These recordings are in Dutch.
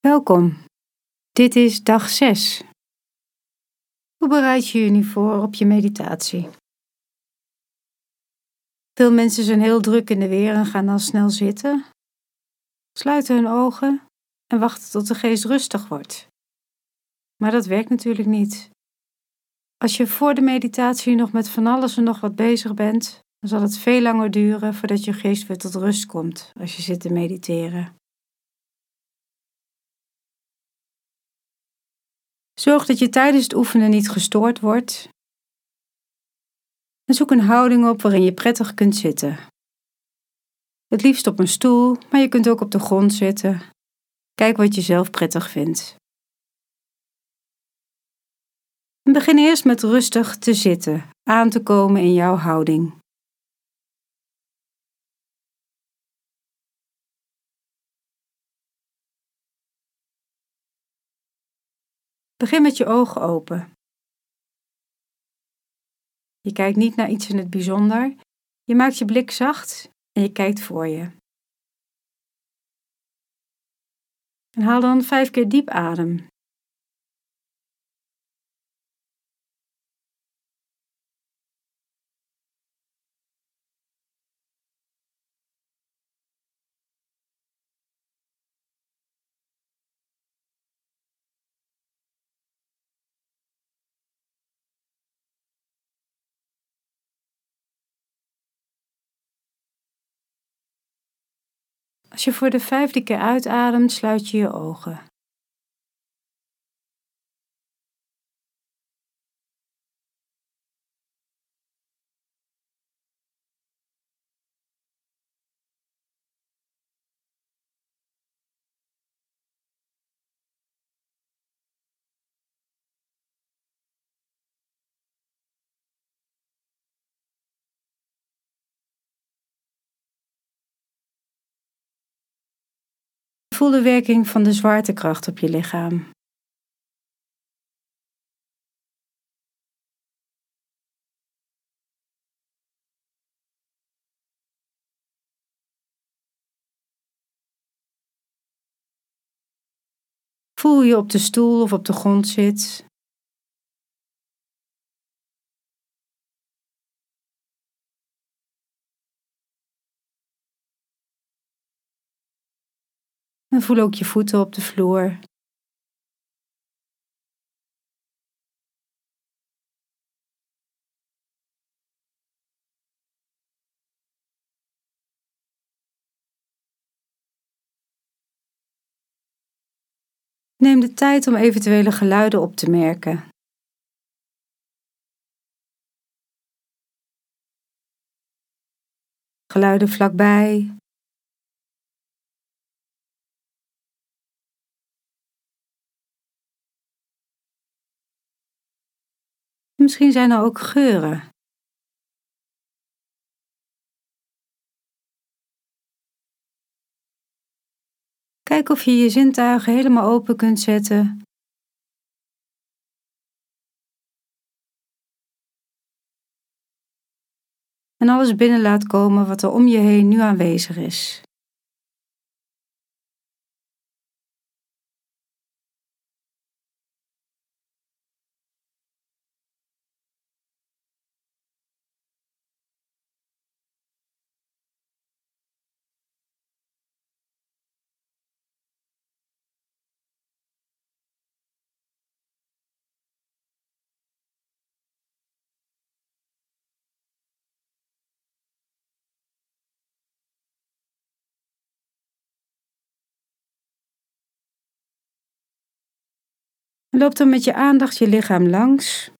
Welkom. Dit is dag 6. Hoe bereid je je nu voor op je meditatie? Veel mensen zijn heel druk in de weer en gaan dan snel zitten, sluiten hun ogen en wachten tot de geest rustig wordt. Maar dat werkt natuurlijk niet. Als je voor de meditatie nog met van alles en nog wat bezig bent, dan zal het veel langer duren voordat je geest weer tot rust komt als je zit te mediteren. Zorg dat je tijdens het oefenen niet gestoord wordt. En zoek een houding op waarin je prettig kunt zitten. Het liefst op een stoel, maar je kunt ook op de grond zitten. Kijk wat je zelf prettig vindt. En begin eerst met rustig te zitten, aan te komen in jouw houding. Begin met je ogen open. Je kijkt niet naar iets in het bijzonder. Je maakt je blik zacht en je kijkt voor je. En haal dan vijf keer diep adem. Als je voor de vijfde keer uitademt, sluit je je ogen. Voel de werking van de zwaartekracht op je lichaam. Voel je op de stoel of op de grond zit. En voel ook je voeten op de vloer. Neem de tijd om eventuele geluiden op te merken. Geluiden vlakbij, Misschien zijn er ook geuren. Kijk of je je zintuigen helemaal open kunt zetten. En alles binnen laat komen wat er om je heen nu aanwezig is. Loop dan met je aandacht je lichaam langs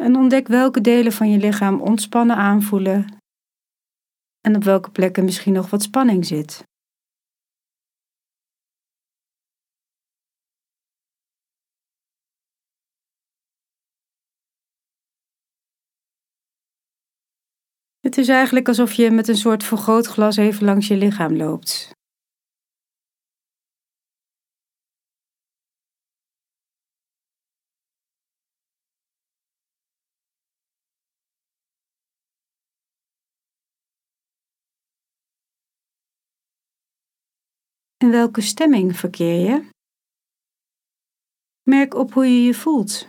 en ontdek welke delen van je lichaam ontspannen aanvoelen en op welke plekken misschien nog wat spanning zit. Het is eigenlijk alsof je met een soort vergrootglas even langs je lichaam loopt. In welke stemming verkeer je? Merk op hoe je je voelt.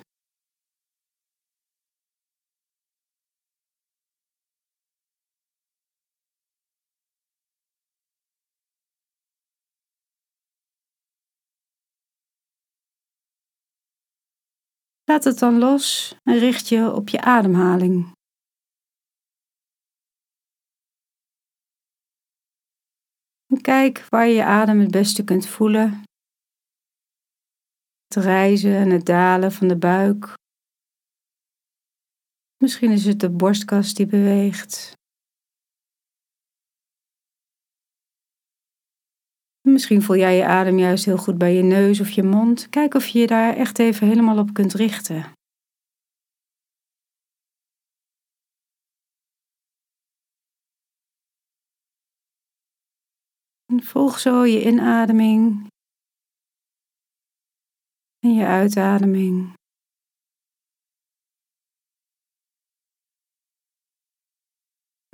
Laat het dan los en richt je op je ademhaling. Kijk waar je je adem het beste kunt voelen. Het rijzen en het dalen van de buik. Misschien is het de borstkas die beweegt. Misschien voel jij je adem juist heel goed bij je neus of je mond. Kijk of je je daar echt even helemaal op kunt richten. Volg zo je inademing en je uitademing.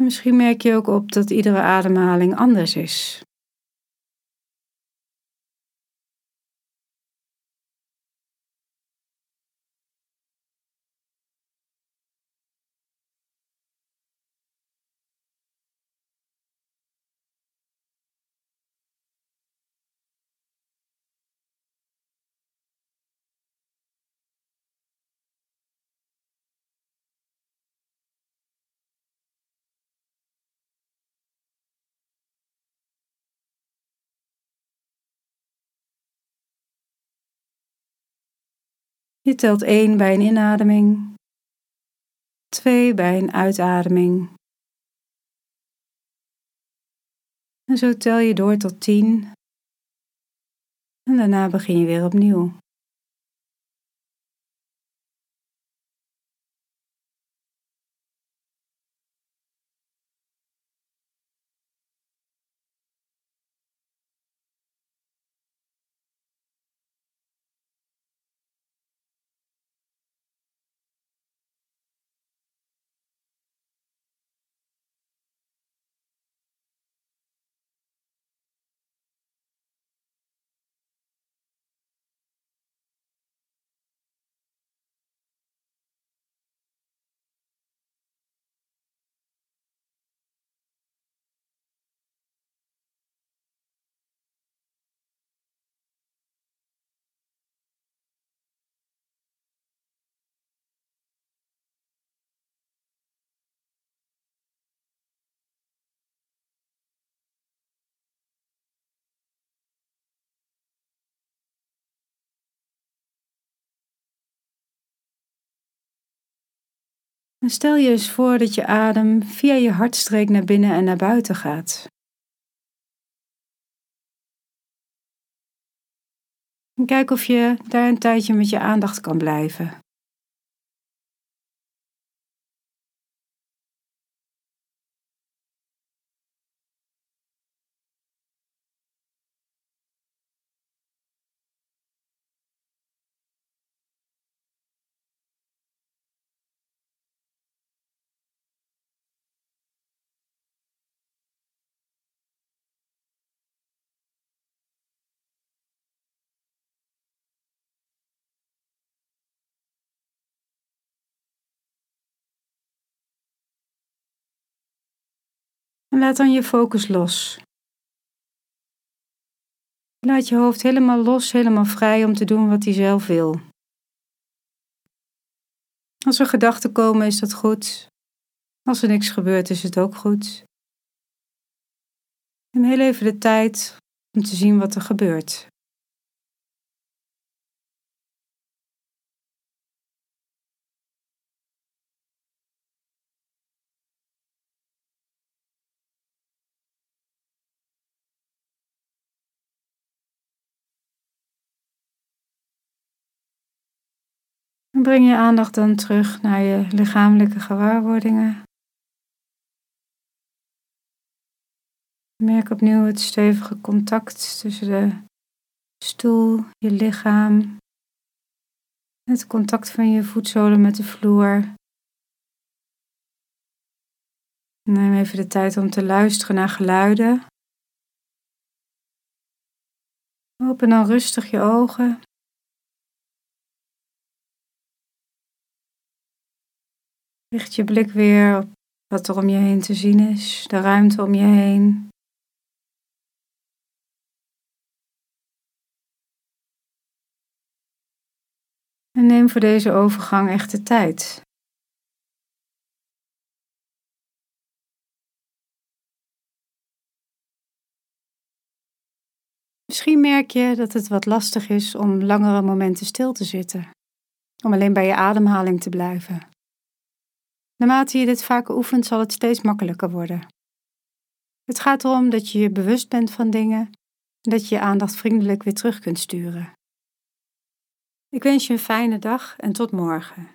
Misschien merk je ook op dat iedere ademhaling anders is. Je telt 1 bij een inademing, 2 bij een uitademing. En zo tel je door tot 10 en daarna begin je weer opnieuw. En stel je eens voor dat je adem via je hartstreek naar binnen en naar buiten gaat. En kijk of je daar een tijdje met je aandacht kan blijven. En laat dan je focus los. Laat je hoofd helemaal los, helemaal vrij om te doen wat hij zelf wil. Als er gedachten komen, is dat goed. Als er niks gebeurt, is het ook goed. Neem heel even de tijd om te zien wat er gebeurt. Breng je aandacht dan terug naar je lichamelijke gewaarwordingen. Merk opnieuw het stevige contact tussen de stoel, je lichaam, het contact van je voetzolen met de vloer. Neem even de tijd om te luisteren naar geluiden. Open dan rustig je ogen Richt je blik weer op wat er om je heen te zien is, de ruimte om je heen. En neem voor deze overgang echt de tijd. Misschien merk je dat het wat lastig is om langere momenten stil te zitten, om alleen bij je ademhaling te blijven. Naarmate je dit vaker oefent, zal het steeds makkelijker worden. Het gaat erom dat je je bewust bent van dingen en dat je je aandacht vriendelijk weer terug kunt sturen. Ik wens je een fijne dag en tot morgen.